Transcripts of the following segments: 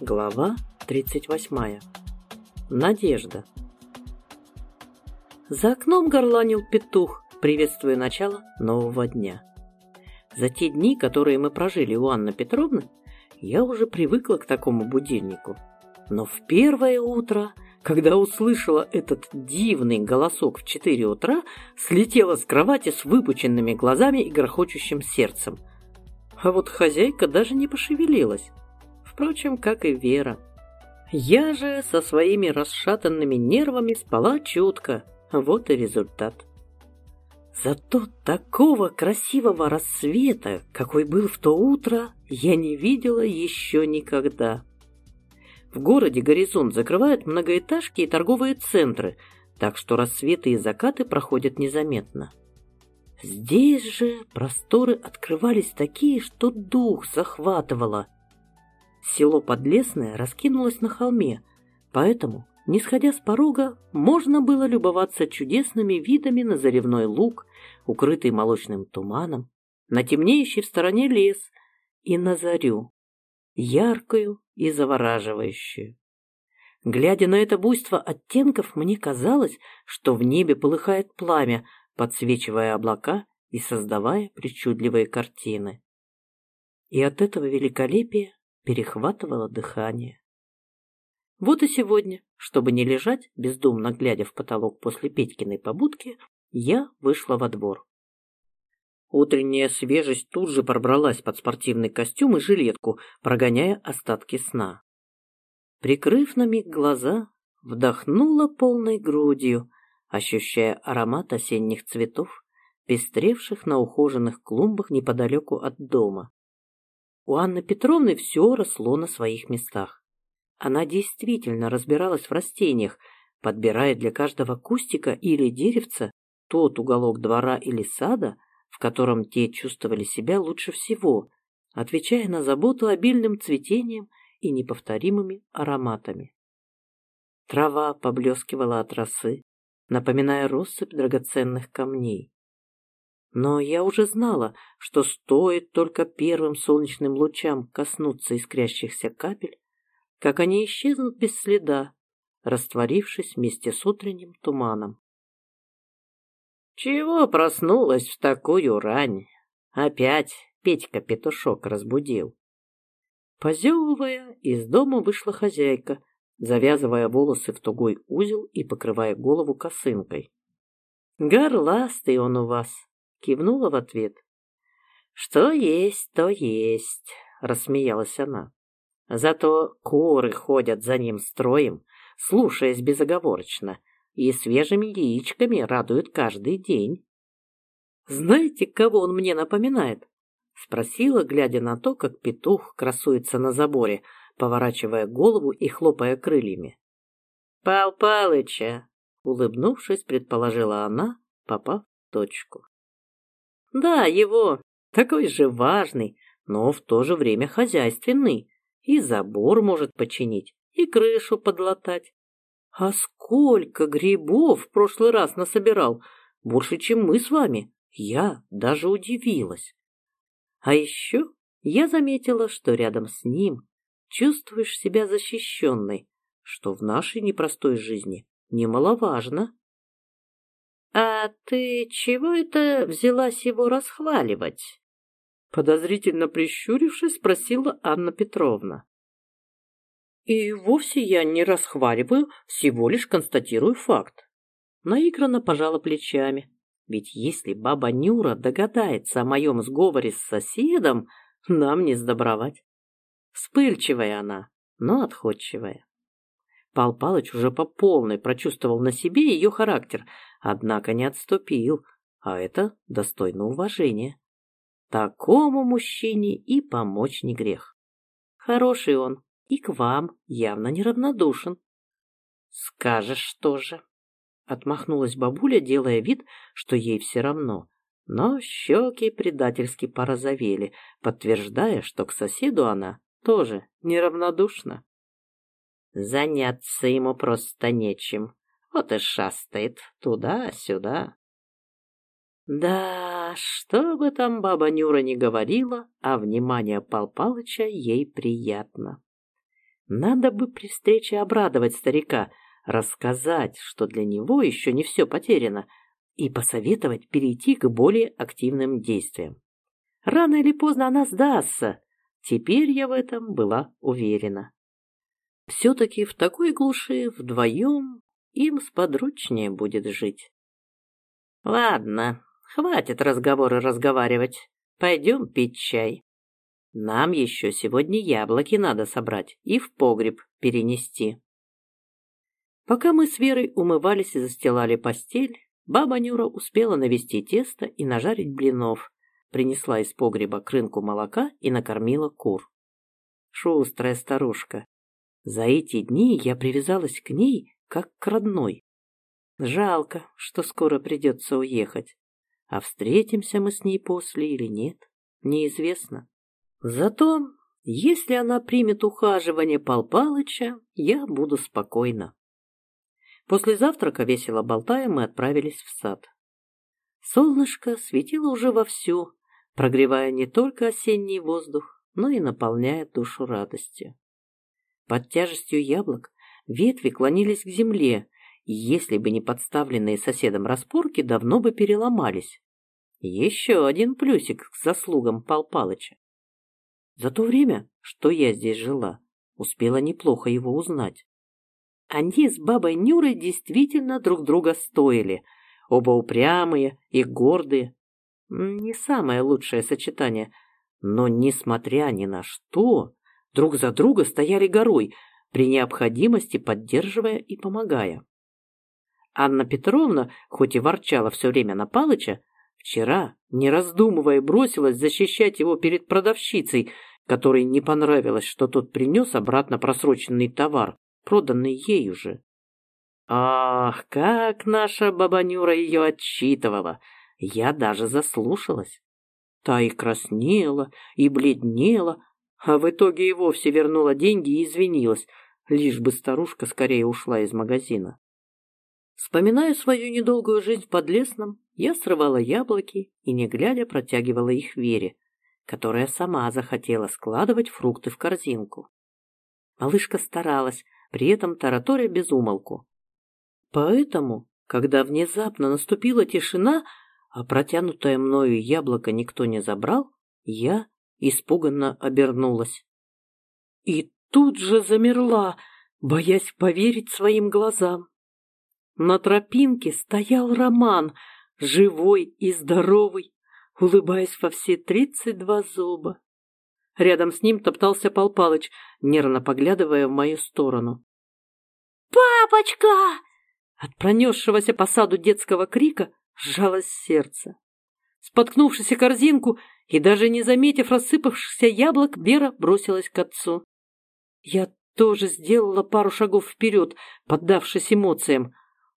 Глава 38. Надежда. За окном горланил петух, приветствуя начало нового дня. За те дни, которые мы прожили у Анны Петровны, я уже привыкла к такому будильнику. Но в первое утро, когда услышала этот дивный голосок в 4 утра, слетела с кровати с выпученными глазами и грохочущим сердцем. А вот хозяйка даже не пошевелилась впрочем, как и Вера. Я же со своими расшатанными нервами спала чутко. Вот и результат. Зато такого красивого рассвета, какой был в то утро, я не видела еще никогда. В городе горизонт закрывают многоэтажки и торговые центры, так что рассветы и закаты проходят незаметно. Здесь же просторы открывались такие, что дух захватывало. Село Подлесное раскинулось на холме, поэтому, не сходя с порога, можно было любоваться чудесными видами на заревной луг, укрытый молочным туманом, на темнеющий в стороне лес и на зарю, яркую и завораживающую. Глядя на это буйство оттенков, мне казалось, что в небе полыхает пламя, подсвечивая облака и создавая причудливые картины. И от этого великолепия перехватывало дыхание. Вот и сегодня, чтобы не лежать, бездумно глядя в потолок после Петькиной побудки, я вышла во двор. Утренняя свежесть тут же пробралась под спортивный костюм и жилетку, прогоняя остатки сна. Прикрыв на миг глаза, вдохнула полной грудью, ощущая аромат осенних цветов, пестревших на ухоженных клумбах неподалеку от дома. У Анны Петровны все росло на своих местах. Она действительно разбиралась в растениях, подбирая для каждого кустика или деревца тот уголок двора или сада, в котором те чувствовали себя лучше всего, отвечая на заботу обильным цветением и неповторимыми ароматами. Трава поблескивала от росы, напоминая россыпь драгоценных камней. Но я уже знала, что стоит только первым солнечным лучам коснуться искрящихся капель, как они исчезнут без следа, растворившись вместе с утренним туманом. «Чего проснулась в такую рань? Опять Петька-петушок разбудил». Позевывая, из дома вышла хозяйка, завязывая волосы в тугой узел и покрывая голову косынкой. «Горластый он у вас, Кивнула в ответ. «Что есть, то есть», — рассмеялась она. «Зато куры ходят за ним строем, слушаясь безоговорочно, и свежими яичками радуют каждый день». «Знаете, кого он мне напоминает?» — спросила, глядя на то, как петух красуется на заборе, поворачивая голову и хлопая крыльями. «Пал Палыча!» — улыбнувшись, предположила она, попав в точку. Да, его. Такой же важный, но в то же время хозяйственный. И забор может починить, и крышу подлатать. А сколько грибов в прошлый раз насобирал! Больше, чем мы с вами. Я даже удивилась. А еще я заметила, что рядом с ним чувствуешь себя защищенной, что в нашей непростой жизни немаловажно. «А ты чего это взялась его расхваливать?» Подозрительно прищурившись, спросила Анна Петровна. «И вовсе я не расхваливаю, всего лишь констатирую факт». Наигранно пожала плечами. Ведь если баба Нюра догадается о моем сговоре с соседом, нам не сдобровать. Вспыльчивая она, но отходчивая. Пал Палыч уже по полной прочувствовал на себе ее характер, однако не отступил, а это достойно уважения. Такому мужчине и помочь не грех. Хороший он, и к вам явно неравнодушен. Скажешь тоже. Отмахнулась бабуля, делая вид, что ей все равно. Но щеки предательски порозовели, подтверждая, что к соседу она тоже неравнодушна. Заняться ему просто нечем. Вот и шастает туда-сюда. Да, что бы там баба Нюра не говорила, а внимание Пал Палыча ей приятно. Надо бы при встрече обрадовать старика, рассказать, что для него еще не все потеряно, и посоветовать перейти к более активным действиям. Рано или поздно она сдастся. Теперь я в этом была уверена. Все-таки в такой глуши вдвоем им сподручнее будет жить. Ладно, хватит разговоры разговаривать. Пойдем пить чай. Нам еще сегодня яблоки надо собрать и в погреб перенести. Пока мы с Верой умывались и застилали постель, баба Нюра успела навести тесто и нажарить блинов, принесла из погреба крынку молока и накормила кур. Шустрая старушка. За эти дни я привязалась к ней, как к родной. Жалко, что скоро придется уехать. А встретимся мы с ней после или нет, неизвестно. Зато, если она примет ухаживание Пал Палыча, я буду спокойна. После завтрака, весело болтая, мы отправились в сад. Солнышко светило уже вовсю, прогревая не только осенний воздух, но и наполняя душу радостью. Под тяжестью яблок ветви клонились к земле, и если бы не подставленные соседом распорки, давно бы переломались. Еще один плюсик к заслугам Пал Палыча. За то время, что я здесь жила, успела неплохо его узнать. Они с бабой Нюрой действительно друг друга стоили. Оба упрямые и гордые. Не самое лучшее сочетание. Но, несмотря ни на что, друг за друга стояли горой, при необходимости поддерживая и помогая. Анна Петровна, хоть и ворчала все время на Палыча, Вчера, не раздумывая, бросилась защищать его перед продавщицей, которой не понравилось, что тот принес обратно просроченный товар, проданный ею же. Ах, как наша бабанюра ее отчитывала! Я даже заслушалась. Та и краснела, и бледнела, а в итоге и вовсе вернула деньги и извинилась, лишь бы старушка скорее ушла из магазина. Вспоминая свою недолгую жизнь в Подлесном, я срывала яблоки и, не глядя, протягивала их Вере, которая сама захотела складывать фрукты в корзинку. Малышка старалась, при этом тараторя без умолку. Поэтому, когда внезапно наступила тишина, а протянутое мною яблоко никто не забрал, я испуганно обернулась. И тут же замерла, боясь поверить своим глазам. На тропинке стоял Роман, живой и здоровый, улыбаясь во все тридцать два зуба. Рядом с ним топтался Пал Палыч, нервно поглядывая в мою сторону. «Папочка!» От пронесшегося по саду детского крика сжалось сердце. Споткнувшись о корзинку и даже не заметив рассыпавшихся яблок, Бера бросилась к отцу. Я тоже сделала пару шагов вперед, поддавшись эмоциям,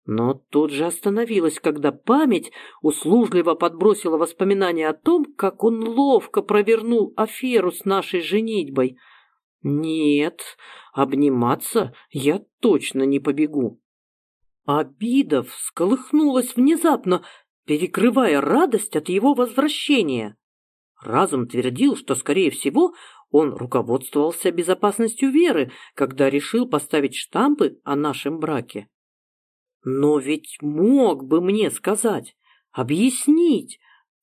но тут же остановилась, когда память услужливо подбросила воспоминания о том, как он ловко провернул аферу с нашей женитьбой. Нет, обниматься я точно не побегу. Обида всколыхнулась внезапно, перекрывая радость от его возвращения. Разум твердил, что, скорее всего, он руководствовался безопасностью Веры, когда решил поставить штампы о нашем браке. Но ведь мог бы мне сказать, объяснить.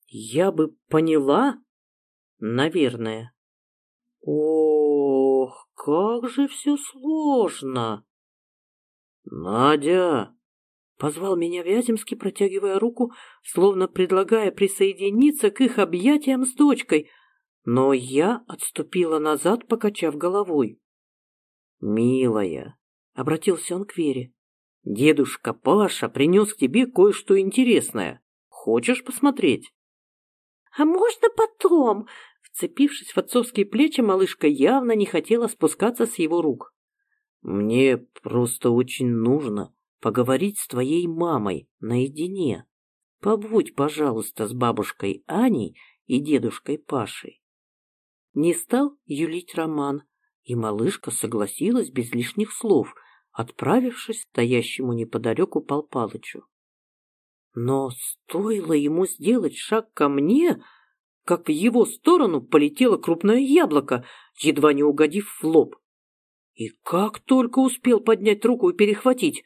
Я бы поняла, наверное. Ох, как же все сложно. Надя, позвал меня Вяземский, протягивая руку, словно предлагая присоединиться к их объятиям с дочкой, но я отступила назад, покачав головой. «Милая», — обратился он к Вере, Дедушка Паша принес к тебе кое-что интересное. Хочешь посмотреть? А можно потом? Вцепившись в отцовские плечи, малышка явно не хотела спускаться с его рук. Мне просто очень нужно поговорить с твоей мамой наедине. Побудь, пожалуйста, с бабушкой Аней и дедушкой Пашей. Не стал юлить Роман, и малышка согласилась без лишних слов — отправившись стоящему неподалеку Пал Палычу. Но стоило ему сделать шаг ко мне, как в его сторону полетело крупное яблоко, едва не угодив в лоб. И как только успел поднять руку и перехватить.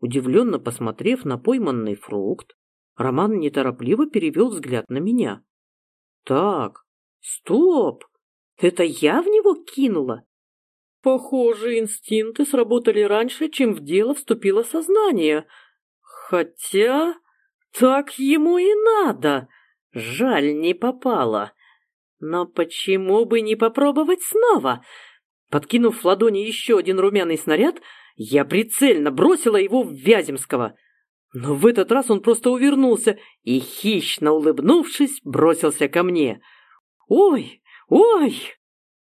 Удивленно посмотрев на пойманный фрукт, Роман неторопливо перевел взгляд на меня. Так, стоп, это я в него кинула? Похоже, инстинкты сработали раньше, чем в дело вступило сознание. Хотя так ему и надо. Жаль, не попало. Но почему бы не попробовать снова? Подкинув в ладони еще один румяный снаряд, я прицельно бросила его в Вяземского. Но в этот раз он просто увернулся и, хищно улыбнувшись, бросился ко мне. «Ой, ой!»